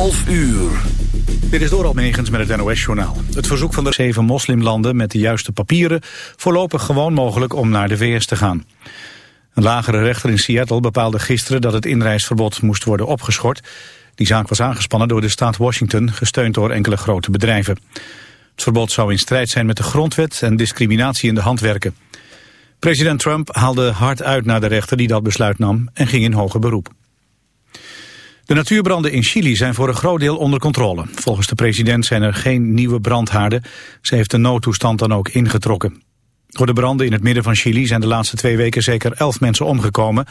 11 uur. Dit is door Megens met het NOS-journaal. Het verzoek van de zeven moslimlanden met de juiste papieren... voorlopig gewoon mogelijk om naar de VS te gaan. Een lagere rechter in Seattle bepaalde gisteren dat het inreisverbod moest worden opgeschort. Die zaak was aangespannen door de staat Washington, gesteund door enkele grote bedrijven. Het verbod zou in strijd zijn met de grondwet en discriminatie in de hand werken. President Trump haalde hard uit naar de rechter die dat besluit nam en ging in hoger beroep. De natuurbranden in Chili zijn voor een groot deel onder controle. Volgens de president zijn er geen nieuwe brandhaarden. Ze heeft de noodtoestand dan ook ingetrokken. Door de branden in het midden van Chili zijn de laatste twee weken zeker elf mensen omgekomen.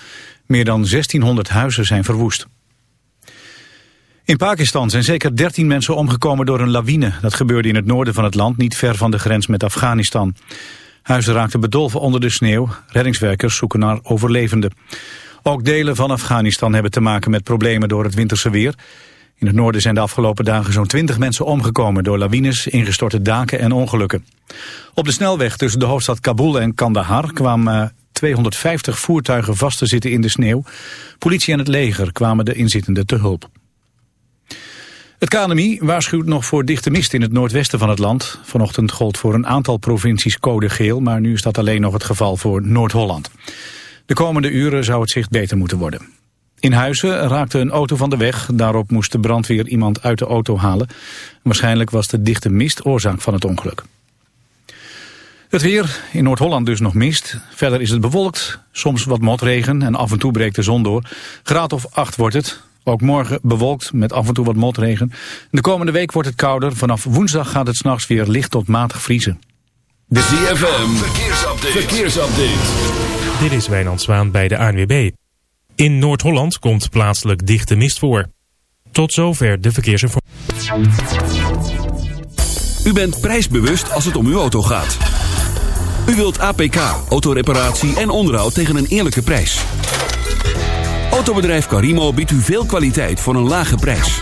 Meer dan 1600 huizen zijn verwoest. In Pakistan zijn zeker 13 mensen omgekomen door een lawine. Dat gebeurde in het noorden van het land, niet ver van de grens met Afghanistan. Huizen raakten bedolven onder de sneeuw. Reddingswerkers zoeken naar overlevenden. Ook delen van Afghanistan hebben te maken met problemen door het winterse weer. In het noorden zijn de afgelopen dagen zo'n 20 mensen omgekomen door lawines, ingestorte daken en ongelukken. Op de snelweg tussen de hoofdstad Kabul en Kandahar kwamen 250 voertuigen vast te zitten in de sneeuw. Politie en het leger kwamen de inzittenden te hulp. Het KNMI waarschuwt nog voor dichte mist in het noordwesten van het land. Vanochtend gold voor een aantal provincies code geel, maar nu is dat alleen nog het geval voor Noord-Holland. De komende uren zou het zicht beter moeten worden. In Huizen raakte een auto van de weg. Daarop moest de brandweer iemand uit de auto halen. Waarschijnlijk was de dichte mist oorzaak van het ongeluk. Het weer, in Noord-Holland dus nog mist. Verder is het bewolkt, soms wat motregen en af en toe breekt de zon door. Graad of 8 wordt het. Ook morgen bewolkt met af en toe wat motregen. De komende week wordt het kouder. Vanaf woensdag gaat het s'nachts weer licht tot matig vriezen. De ZFM, verkeersupdate. verkeersupdate. Dit is Wijnand Zwaan bij de ANWB. In Noord-Holland komt plaatselijk dichte mist voor. Tot zover de verkeersinformatie. U bent prijsbewust als het om uw auto gaat. U wilt APK, autoreparatie en onderhoud tegen een eerlijke prijs. Autobedrijf Carimo biedt u veel kwaliteit voor een lage prijs.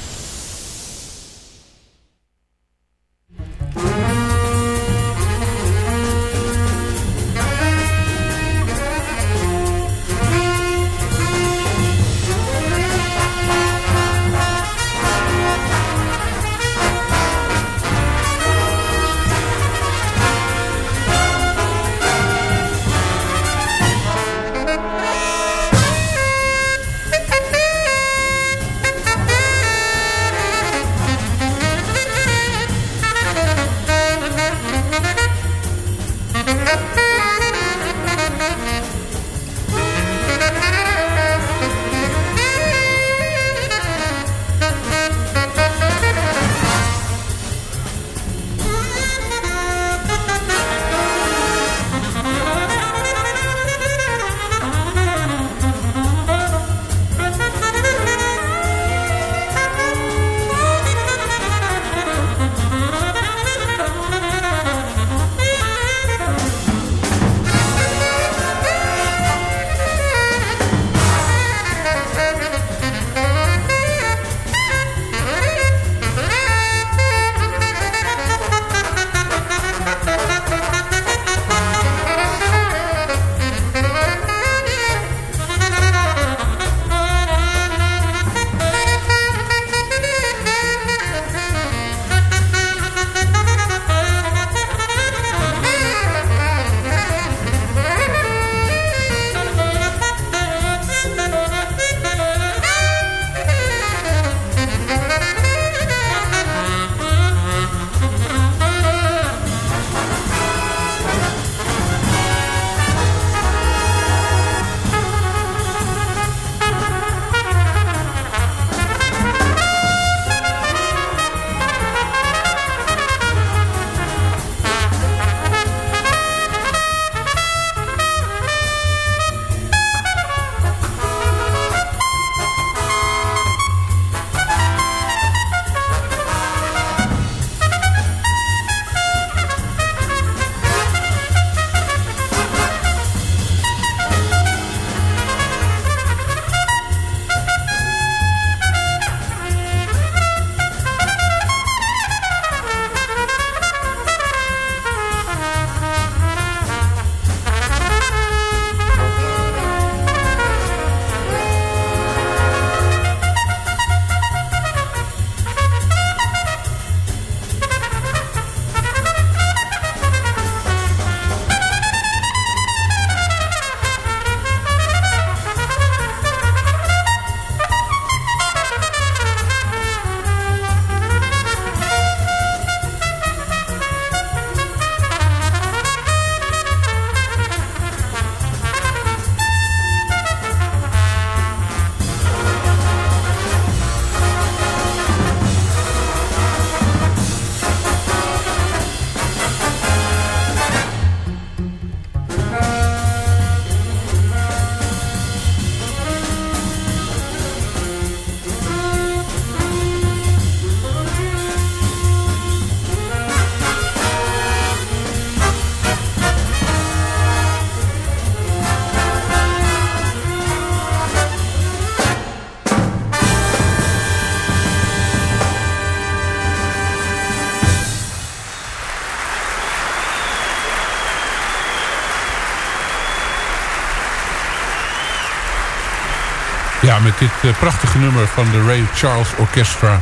Met dit eh, prachtige nummer van de Ray Charles Orchestra...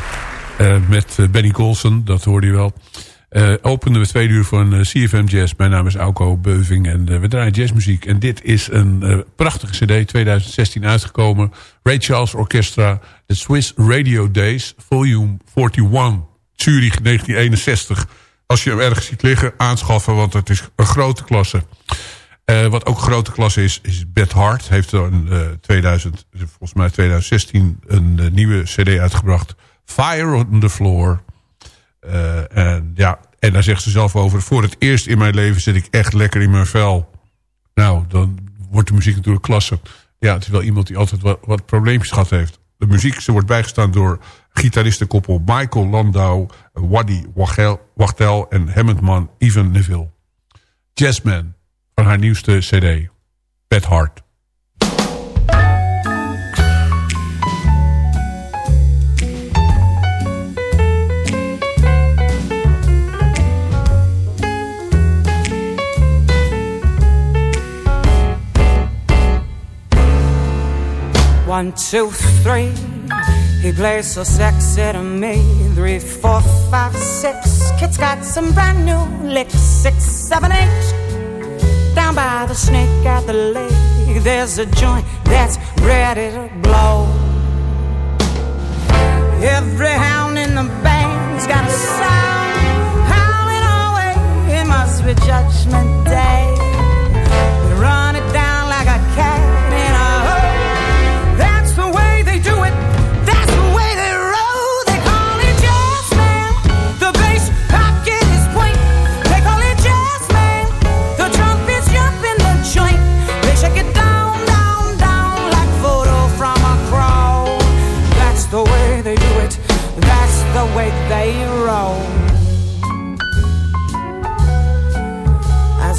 eh, met eh, Benny Golson, dat hoorde je wel... openden we twee uur van CFM Jazz. Mijn naam is Auko Beuving en we draaien jazzmuziek. En dit is een prachtige cd, 2016 uitgekomen. Ray Charles Orchestra, The Swiss Radio Days, volume 41, Zurich 1961. Als je hem ergens ziet liggen, aanschaffen, want het is een grote klasse. Eh, wat ook grote klasse is, is Beth Hart. Heeft er in eh 2000, volgens mij 2016 een eh, nieuwe cd uitgebracht. Fire on the Floor. Eh, en, ja, en daar zegt ze zelf over. Voor het eerst in mijn leven zit ik echt lekker in mijn vel. Nou, dan wordt de muziek natuurlijk klasse. Ja, het is wel iemand die altijd wat, wat probleempjes gehad heeft. De muziek, ze wordt bijgestaan door gitaristenkoppel Michael Landau, Wachtel, Wachtel en Hammondman Ivan Neville. Jazzman van haar nieuwste cd, Beth Hart. One, two, three. He plays so sexy to me. Three, four, five, six. Kid's got some brand new licks. Six, seven, eight. Down by the snake at the lake, there's a joint that's ready to blow. Every hound in the band's got a sound howling away. It must be Judgment Day.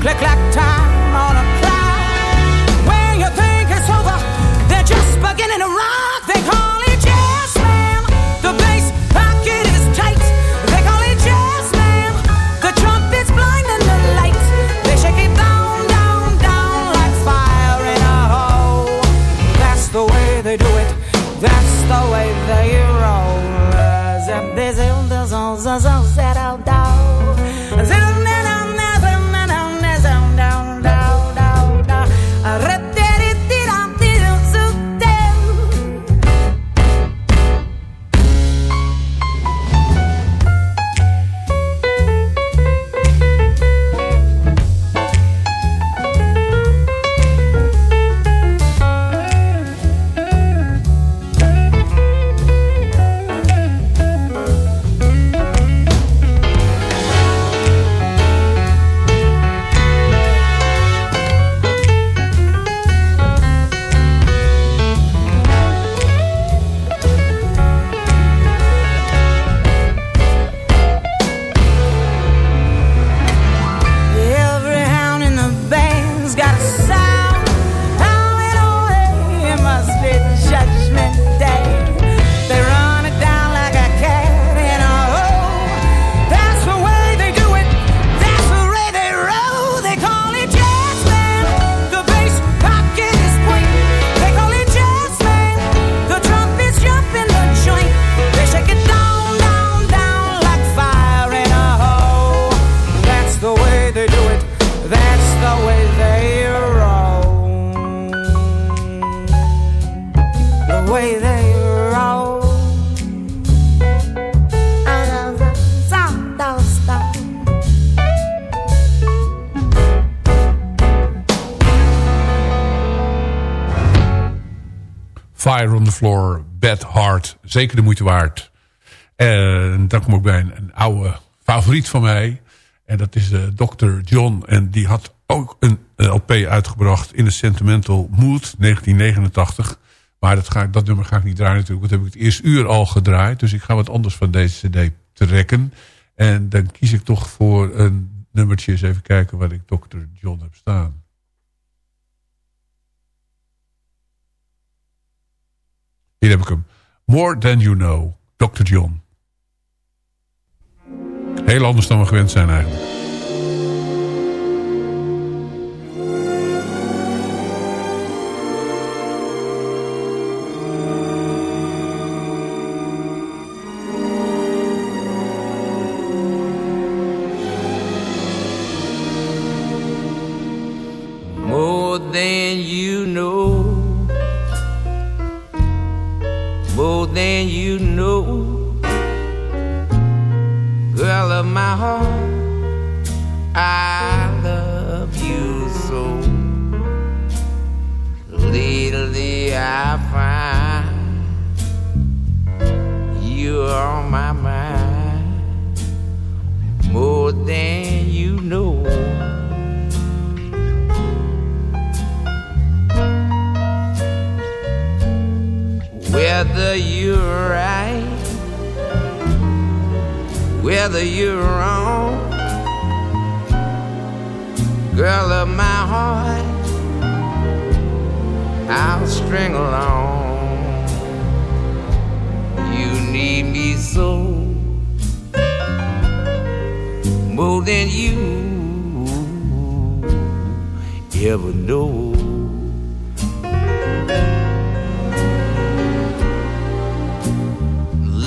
click like time Floor, Bad Heart. Zeker de moeite waard. En dan kom ik bij een, een oude favoriet van mij. En dat is de Dr. John. En die had ook een, LP uitgebracht in een Sentimental Mood 1989. Maar dat, ga dat nummer ga ik niet draaien natuurlijk. Want heb ik het eerste uur al gedraaid. Dus ik ga wat anders van deze cd trekken. En dan kies ik toch voor een nummertje. Eens even kijken wat ik Dr. John heb staan. Hier heb ik hem. More Than You Know, Dr. John. Heel anders dan we gewend zijn eigenlijk. Find you're on my mind more than you know. Whether you're right, whether you're wrong, girl of my heart, I'll string along. You need me so more than you ever know.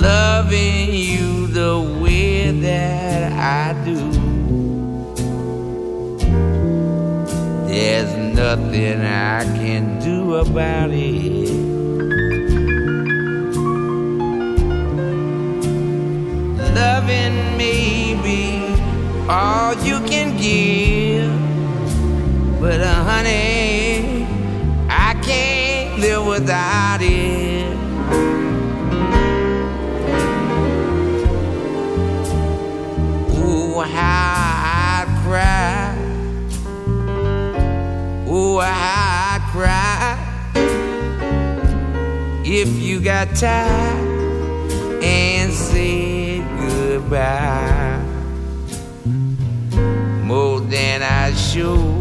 loving you the way that I do. There's nothing I can do about it. Loving may be all you can give, but uh, honey, I can't live without it. Oh, how I cry. Oh, how I cry. If you got tired and said goodbye, more than I should,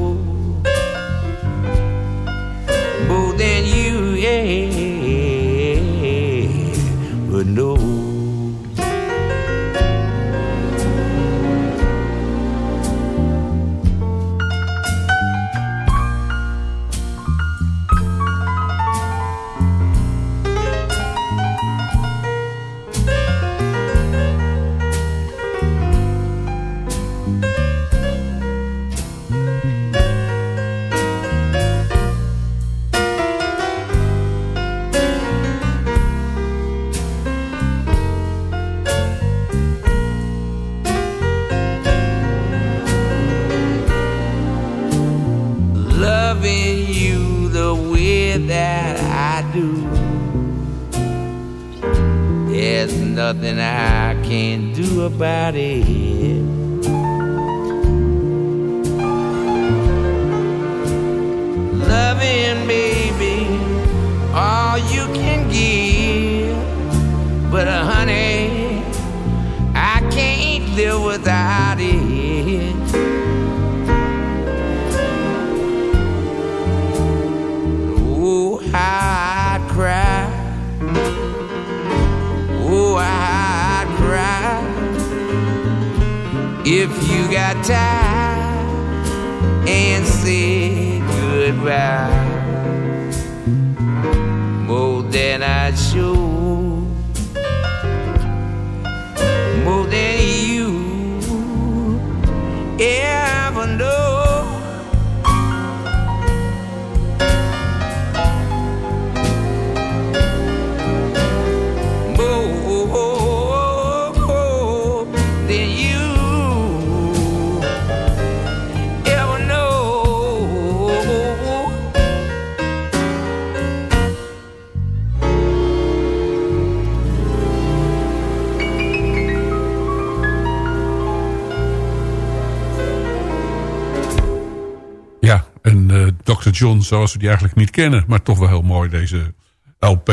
John zoals we die eigenlijk niet kennen. Maar toch wel heel mooi, deze LP.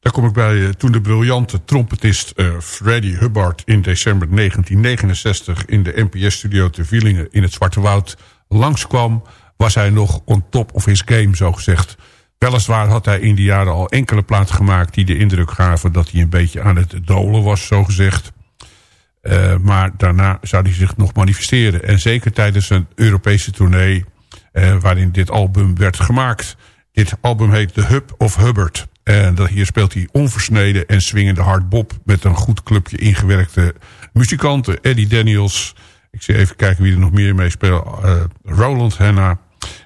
Daar kom ik bij eh, toen de briljante trompetist uh, Freddie Hubbard... in december 1969 in de NPS-studio te Wielingen in het Zwarte Woud langskwam... was hij nog on top of his game, zo gezegd. Weliswaar had hij in die jaren al enkele platen gemaakt... die de indruk gaven dat hij een beetje aan het dolen was, zo gezegd. Uh, maar daarna zou hij zich nog manifesteren. En zeker tijdens een Europese tournee... Uh, waarin dit album werd gemaakt. Dit album heet The Hub of Hubbard... En dat, hier speelt hij onversneden en swingende hardbop... met een goed clubje ingewerkte muzikanten. Eddie Daniels, ik zie even kijken wie er nog meer mee speelt. Uh, Roland Hanna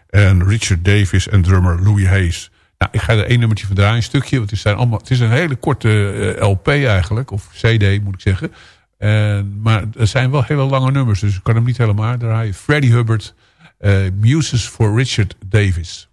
en Richard Davis en drummer Louis Hayes. Nou, ik ga er één nummertje van draaien, een stukje. Want het, zijn allemaal, het is een hele korte uh, LP eigenlijk, of CD moet ik zeggen. En, maar er zijn wel hele lange nummers, dus ik kan hem niet helemaal draaien. Freddie Hubbard, Eh, muses for Richard Davis.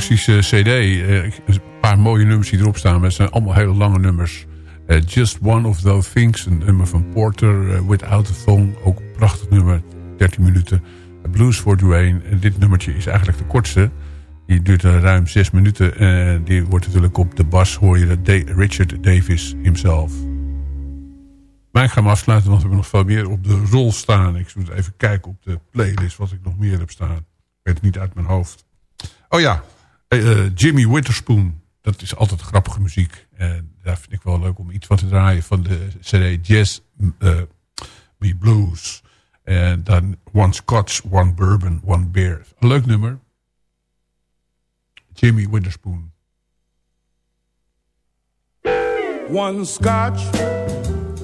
Fantastische cd. een paar mooie nummers die erop staan. Het zijn allemaal hele lange nummers. Uh, Just One of Those Things. Een nummer van Porter. Uh, Without a Thong. Ook een prachtig nummer. 13 minuten. Blues for Dwayne. En dit nummertje is eigenlijk de kortste. Die duurt ruim 6 minuten. En die wordt natuurlijk op de bas hoor je de Richard Davis himself. Maar ik ga hem afsluiten, want we hebben nog veel meer op de rol staan. Ik moet even kijken op de playlist wat ik nog meer heb staan. Ik weet het niet uit mijn hoofd. Oh ja, uh, Jimmy Witherspoon. Dat is altijd grappige muziek. En daar vind ik wel leuk om iets van te draaien van de CD Jazz uh, Me Blues. En dan One Scotch, One Bourbon, One Beer. Een leuk nummer. Jimmy Witherspoon. one scotch,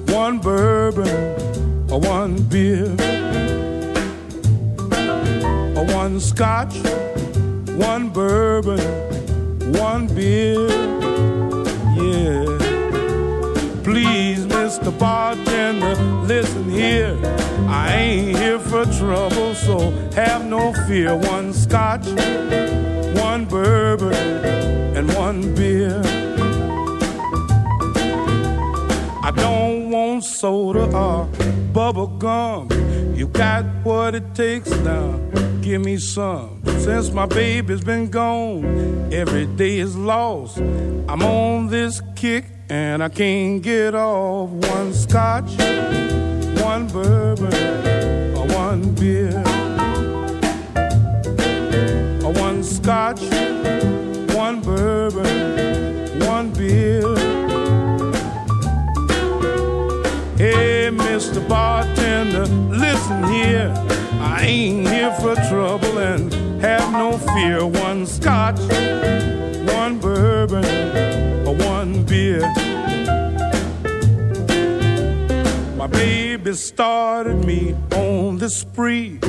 one bourbon, one beer. One scotch, one bourbon, one beer. Yeah. Please, Mr. Bartender, listen here. I ain't here for trouble, so have no fear. One scotch, one bourbon, and one beer. I don't want soda or bubble gum. You got what it takes now. Give me some. Since my baby's been gone, every day is lost. I'm on this kick and I can't get off. One scotch, one bourbon, or one beer. Or one scotch, one bourbon, one beer. Hey, Mr. Bartender, listen here. I ain't here for trouble and have no fear. One scotch, one bourbon, or one beer. My baby started me on the spree.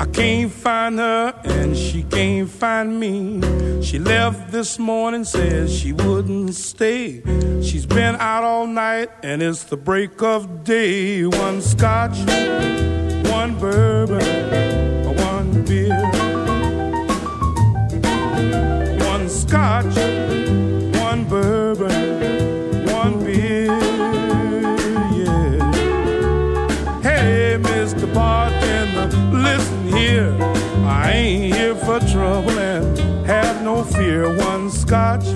I can't find her and she can't find me. She left this morning, says she wouldn't stay. She's been out all night and it's the break of day. One scotch, one bourbon, one beer. One scotch, one bourbon, one beer. Yeah. Hey, Mr. Bartender, listen here. I ain't here for trouble and have no fear. One scotch,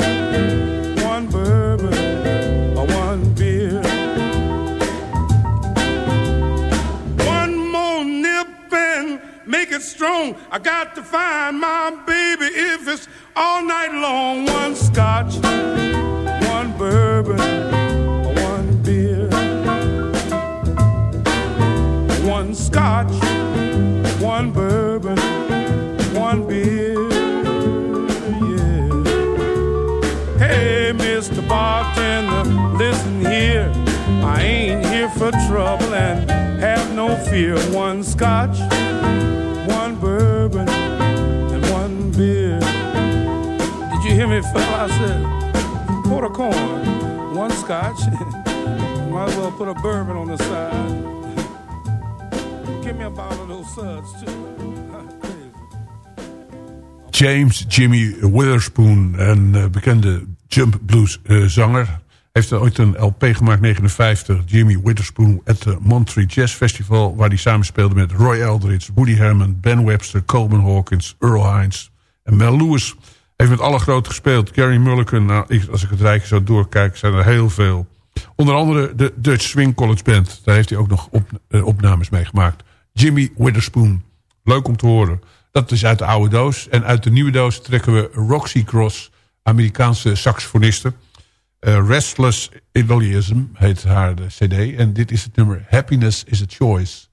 strong. I got to find my baby if it's all night long. One scotch, one bourbon, one beer. One scotch, one bourbon, one beer. Yeah. Hey, Mr. Bartender, listen here. I ain't here for trouble and have no fear. One scotch, I corn, one scotch. Might as put a bourbon on the side. Give me a bottle of those suds, too. James Jimmy Witherspoon, een eh, bekende jump blues eh, zanger. Heeft ooit een LP gemaakt, 59, Jimmy Witherspoon... at the Monterey Jazz Festival... waar hij samenspeelde met Roy Eldridge, Woody Herman... Ben Webster, Coleman Hawkins, Earl Hines en Mel Lewis. Heeft met alle grote gespeeld. Gary Mulliken, nou, als ik het rijtje zo doorkijk, zijn er heel veel. Onder andere de Dutch Swing College Band. Daar heeft hij ook nog eh, opnames mee gemaakt. Jimmy Witherspoon. Leuk om te horen. Dat is uit de oude doos. En uit de nieuwe doos trekken we Roxy Cross, Amerikaanse saxofoniste. Eh, Restless Italyism heet haar de cd. En dit is het nummer Happiness is a Choice.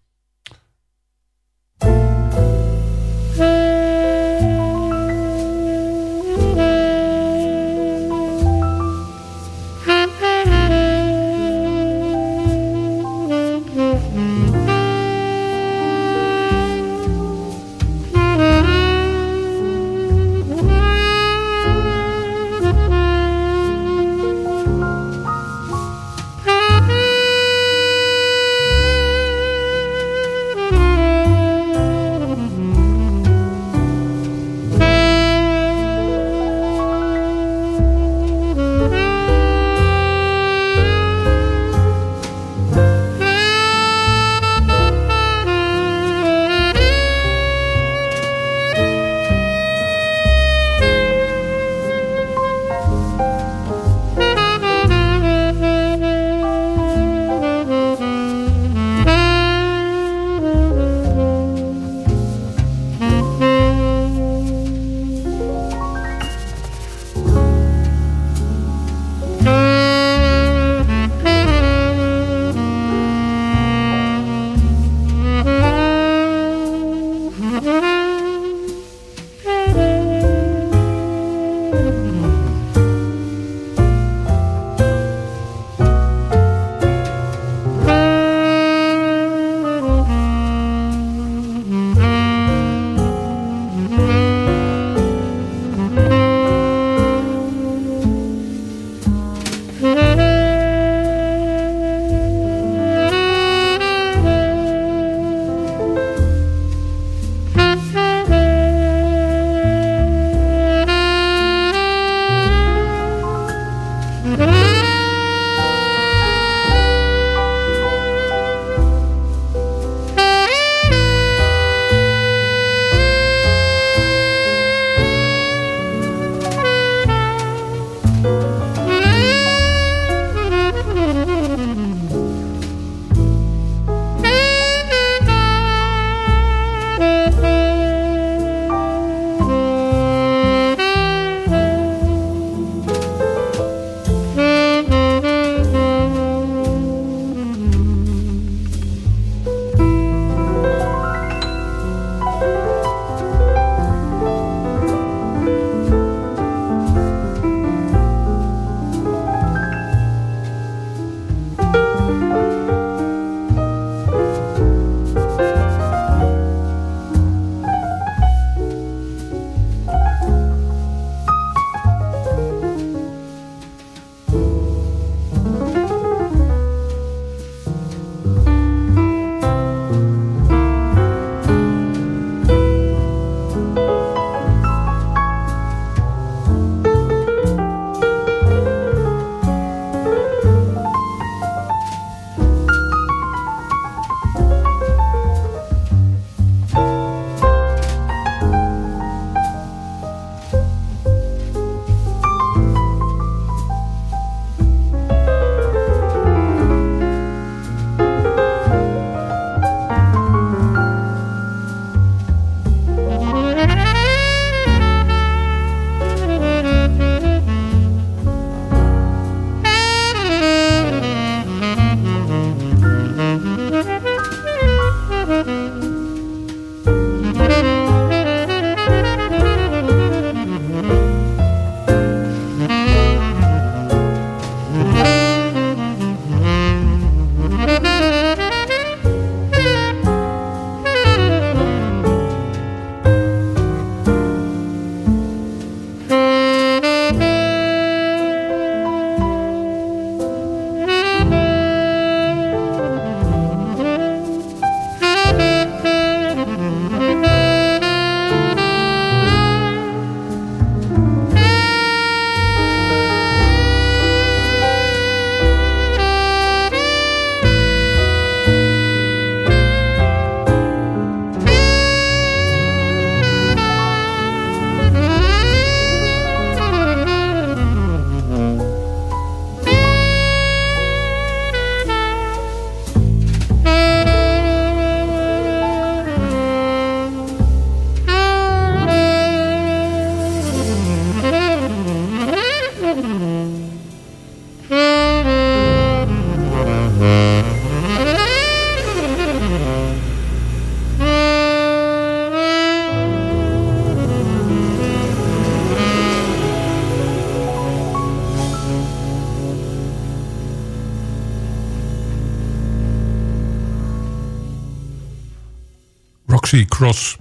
Cross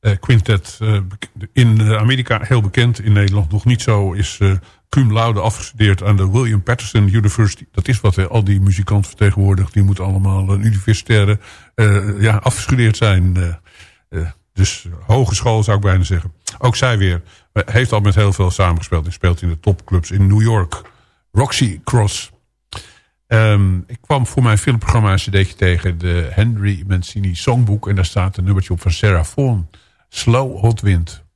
eh, Quintet. eh, in Amerika heel bekend, in Nederland nog niet zo. Is eh cum laude afgestudeerd aan de William Patterson University. Dat is wat al die muzikanten vertegenwoordigt. Die moeten allemaal een universitaire ja, afgestudeerd zijn. dus hogeschool zou ik bijna zeggen. Ook zij weer. heeft al met heel veel samengespeeld. En speelt in de topclubs in New York. Roxy Cross. Ehm, ik kwam voor mijn filmprogramma een cd'tje tegen. De Henry Mancini Songbook. En daar staat een nummertje op van Sarah Vaughan. Slow Hot Wind.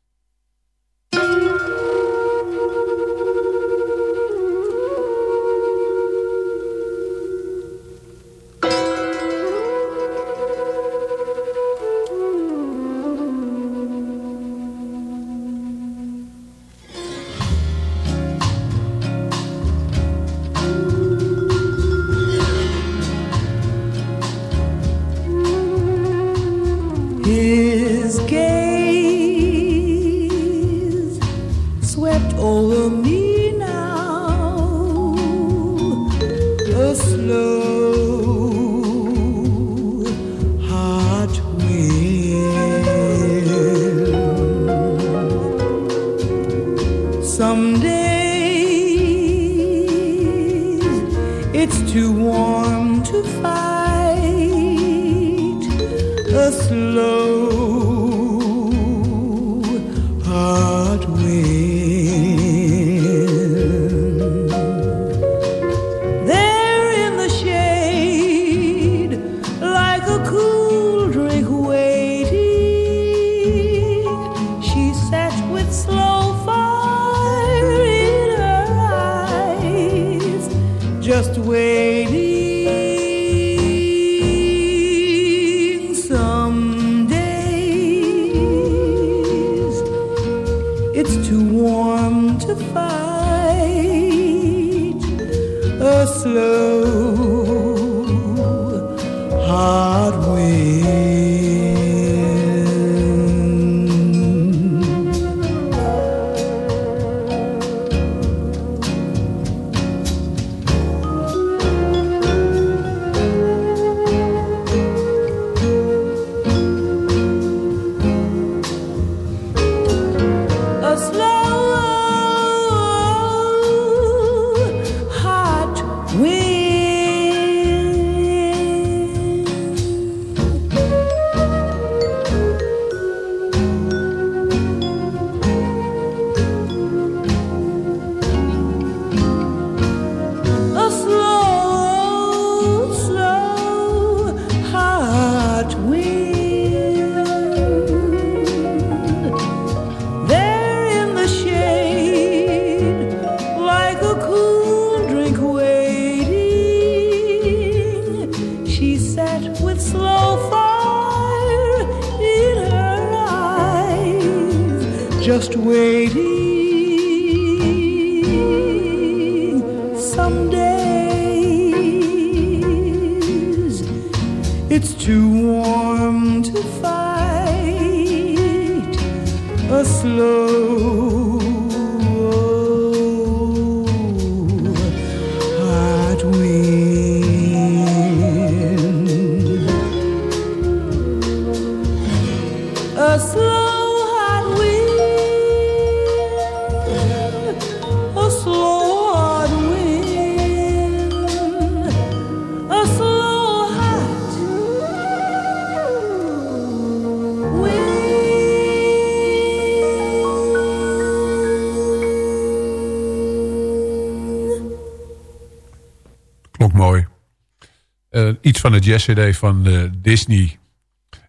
Iets van de jazz-cd van eh, Disney.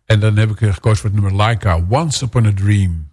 En dan heb ik eh, gekozen voor het nummer Laika. Once Upon a Dream.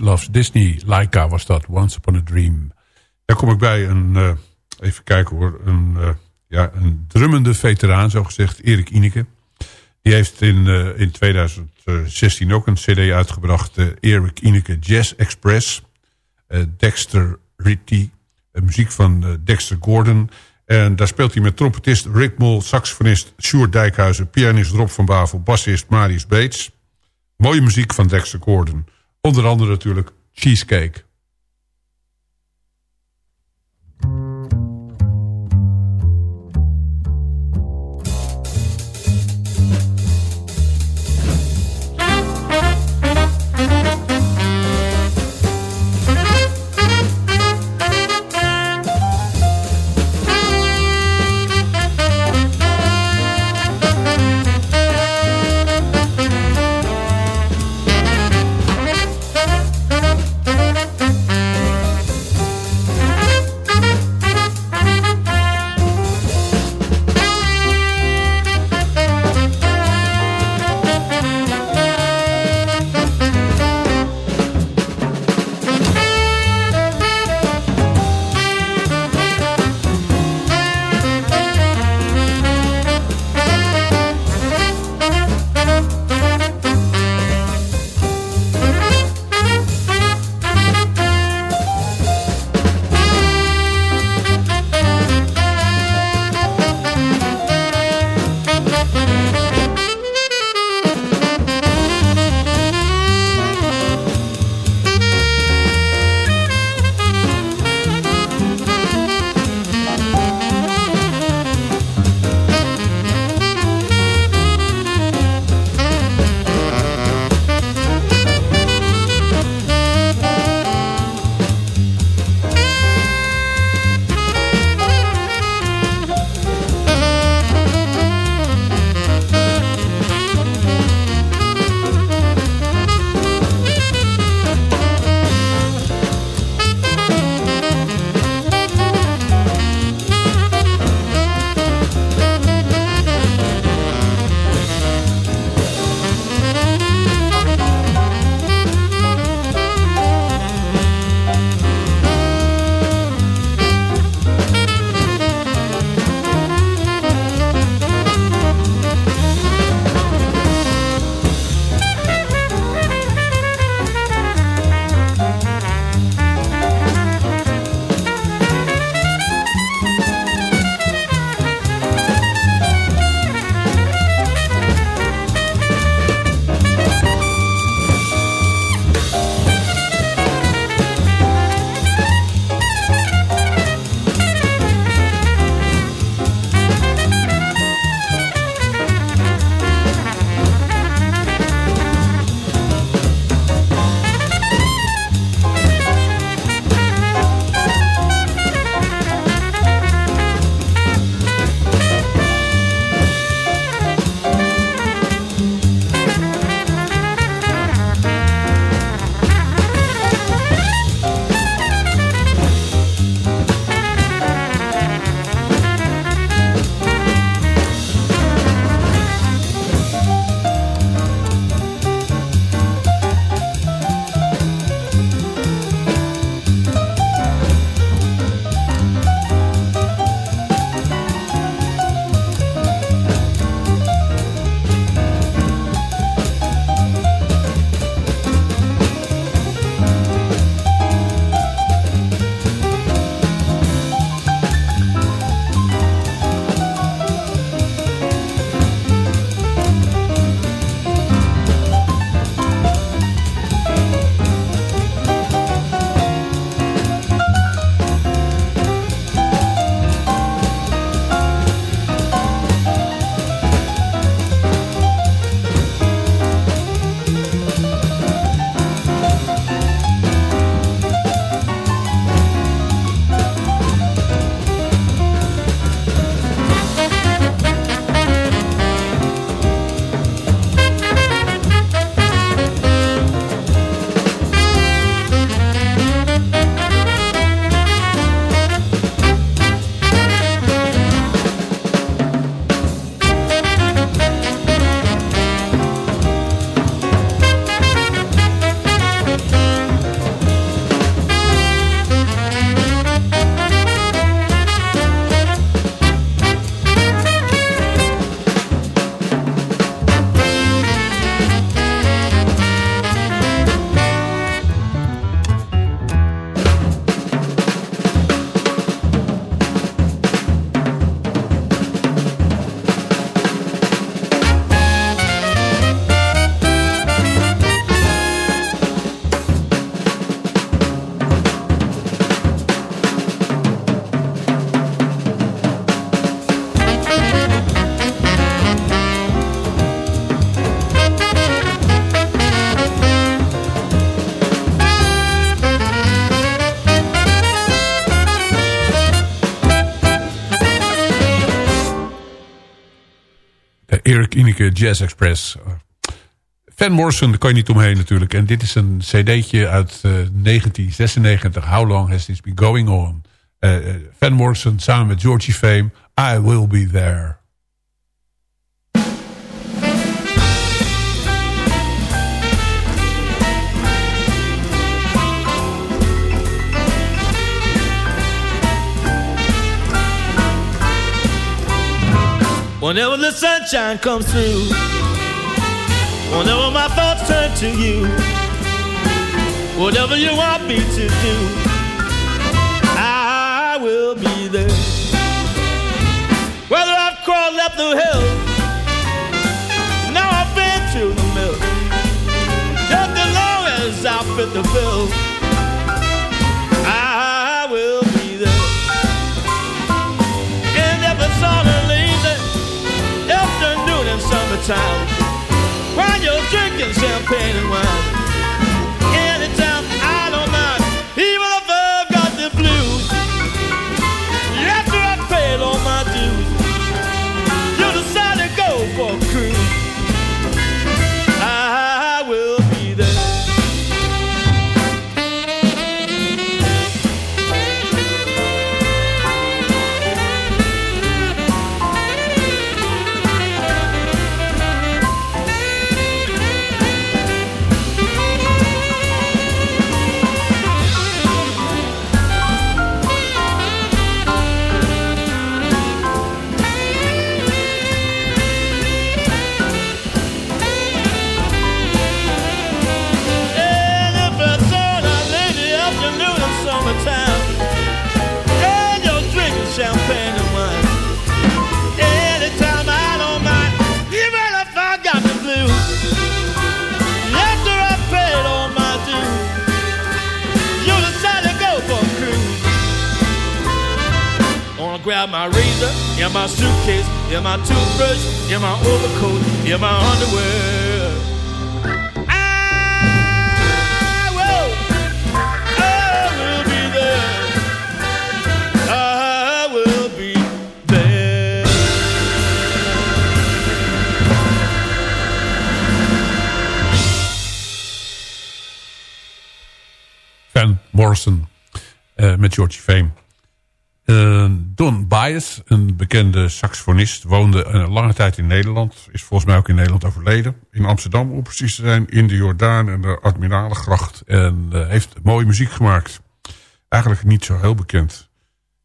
Loves Disney. Laika was dat, Once Upon a Dream. Daar kom ik bij een, eh, even kijken hoor, een, eh, ja, een drummende veteraan, zo gezegd, Erik Ineke. Die heeft in, eh, in 2016 ook een cd uitgebracht, Erik Ineke Jazz Express. Dexter Ritty, muziek van Dexter Gordon. En daar speelt hij met trompetist Rick Mol, saxofonist Sjoerd Dijkhuizen, pianist Rob van Bavel, bassist Marius Beets. Mooie muziek van Dexter Gordon. Onder andere natuurlijk Cheesecake. Ineke Jazz Express. Eh, Van Morrison, daar kan je niet omheen natuurlijk. En dit is een cd'tje uit eh, 1996. How long has this been going on? Eh, eh, Van Morrison samen met Georgie Fame. I will be there. Whenever the sunshine comes through, whenever my thoughts turn to you, whatever you want me to do, I will be there. Whether I've crawled up the hill, now I've been to the mill, just as long as I fit the bill, while you're drinking champagne and wine, Wanna grab my razor, in my suitcase, in my toothbrush, in my overcoat, in my underwear. I will, I will be there. I will be there. Van Morrison eh, met Georgie Fame. Eh, Don Bias, een bekende saxofonist, woonde een lange tijd in Nederland. Is volgens mij ook in Nederland overleden. In Amsterdam, om precies te zijn, in de Jordaan en de Admiralengracht. En eh, heeft mooie muziek gemaakt. Eigenlijk niet zo heel bekend.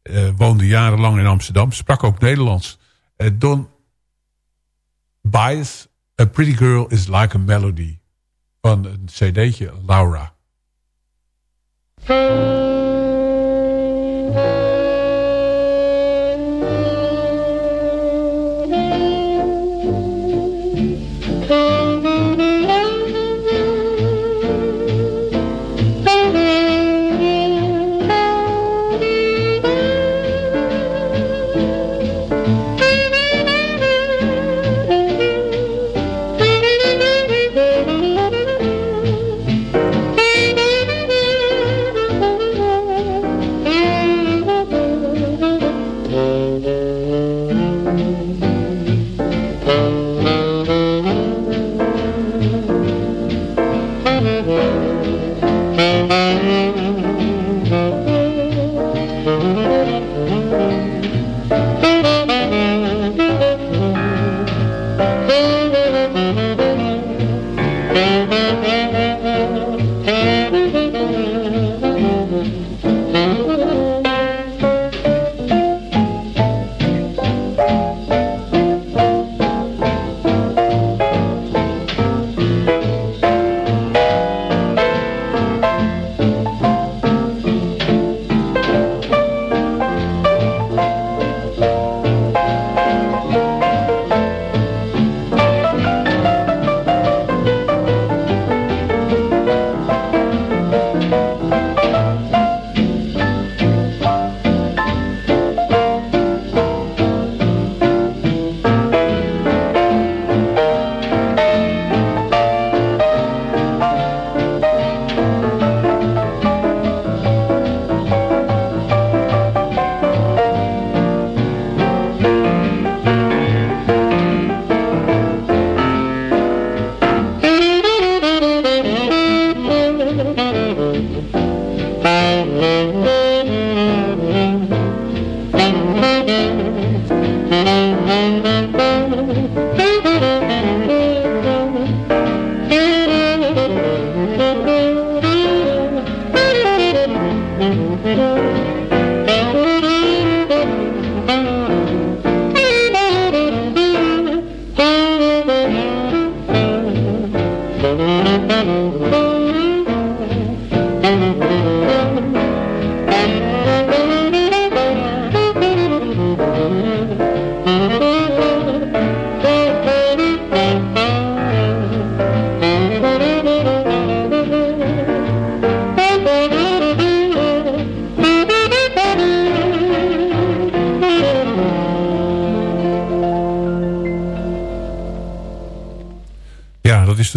Eh, woonde jarenlang in Amsterdam. Sprak ook Nederlands. Eh, Don Bias, A Pretty Girl is Like a Melody. Van een cd'tje, Laura.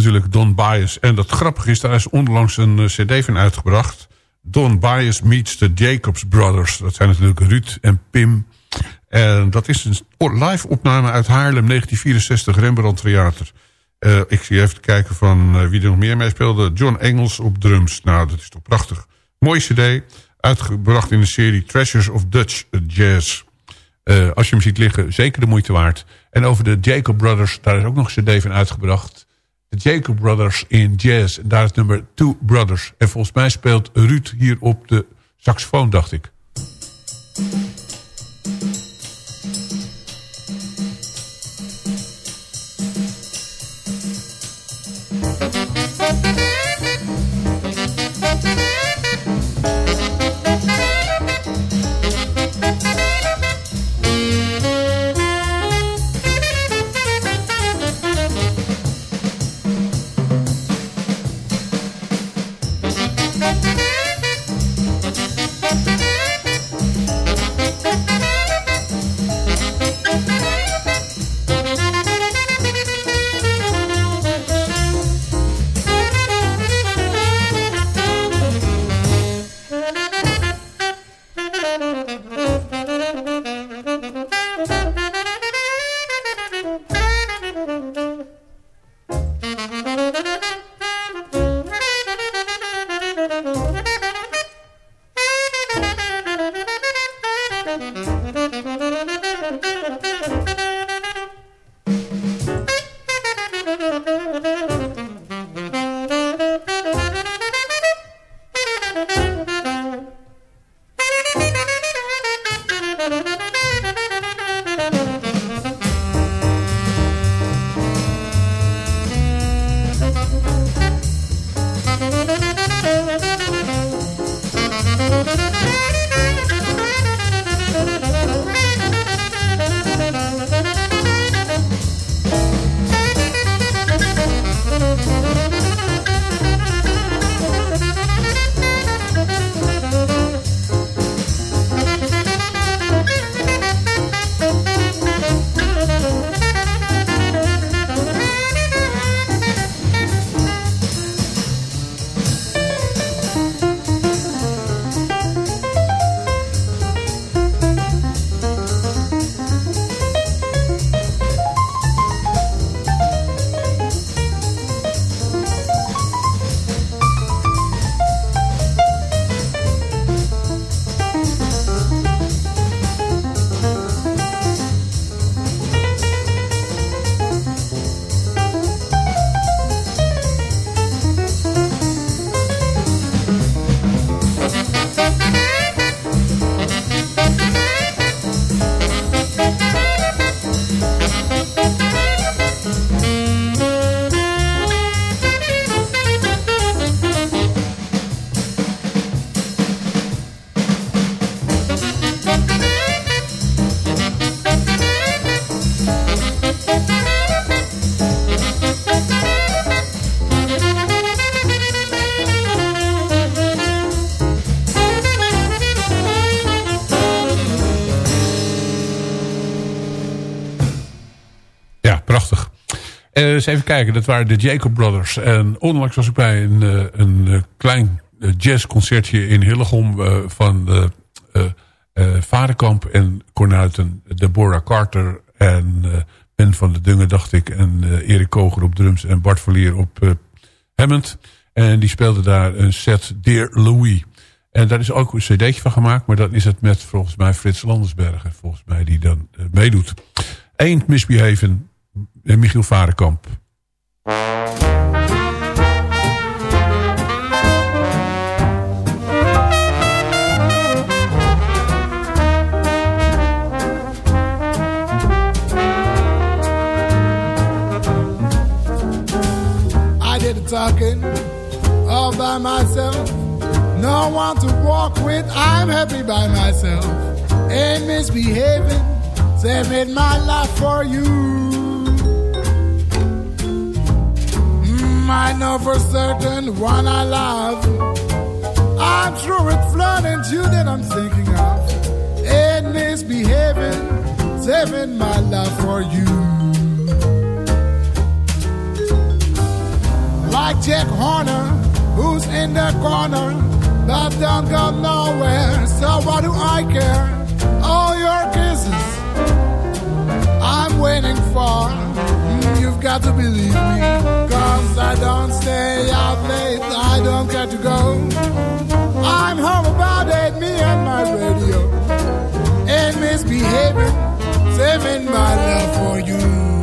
Natuurlijk Don Bias. En dat grappige is, daar is onlangs een eh, cd van uitgebracht. Don Bias meets the Jacobs Brothers. Dat zijn natuurlijk Ruud en Pim. En dat is een live opname uit Haarlem, 1964, Rembrandt Theater. Eh, ik zie even kijken van eh, wie er nog meer mee speelde. John Engels op drums. Nou, dat is toch prachtig. Mooie cd, uitgebracht in de serie Treasures of Dutch Jazz. Als je hem ziet liggen, zeker de moeite waard. En over de Jacob Brothers, daar is ook nog een cd van uitgebracht. De Jacob Brothers in Jazz. En daar is nummer Two Brothers. En volgens mij speelt Ruud hier op de saxofoon, dacht ik. Eh, eens even kijken, dat waren de Jacob Brothers. En onlangs was ik bij een, eh, een eh, klein jazzconcertje in Hillegom... van Varenkamp en Cornuiten, Deborah Carter en Ben van der Dungen, dacht ik... en Erik Koger op drums en Bart Verlier op Hammond. En die speelden daar een set Dear Louis. En daar is ook een cd'tje van gemaakt. Maar dan is het met volgens mij Frits Landersbergen. Volgens mij die dan meedoet. Eend misbehaven. En Michiel Varenkamp. I did the talking all by myself. No one to walk with, I'm happy by myself. Ain't misbehaving, saving my life for you. I know for certain one I love. I'm through with flooding you that I'm thinking of. Ain't misbehaving, saving my love for you. like Jack Horner, who's in the corner, but don't go nowhere. So what do I care? Waiting for. Mm, You've got to believe me, cause I don't stay out late, I don't care to go. I'm home about eight, me and my radio, and misbehaving, saving my love for you.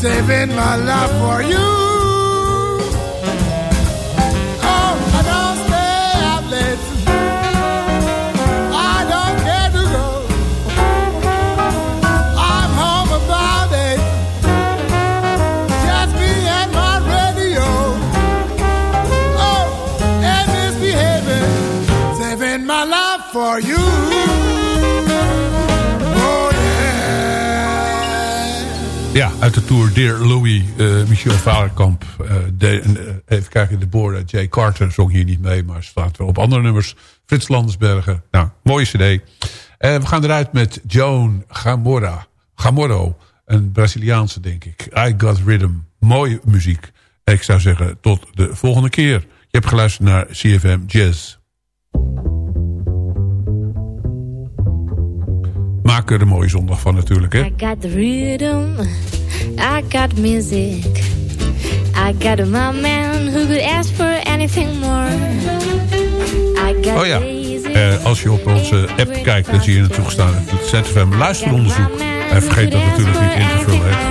Saving my life for you. Uit de tour Dear Louis, eh, Michel Varenkamp. eh, de, eh, even kijken, de boorden. Jay Carter zong hier niet mee, maar staat wel op andere nummers. Frits Landersbergen. Nou, mooie cd. We gaan eruit met Joan Gamora. Gamoro, een Braziliaanse denk ik. I Got Rhythm. Mooie muziek. Ik zou zeggen, tot de volgende keer. Je hebt geluisterd naar CFM Jazz. Maak er een mooie zondag van natuurlijk, hè? I got the rhythm, I got music. I got my man who could ask for anything more. I got Oh ja, eh, als je op onze app kijkt, dan zie je natuurlijk staan het ZFM luisteronderzoek. En vergeet dat natuurlijk niet in te vullen. hè.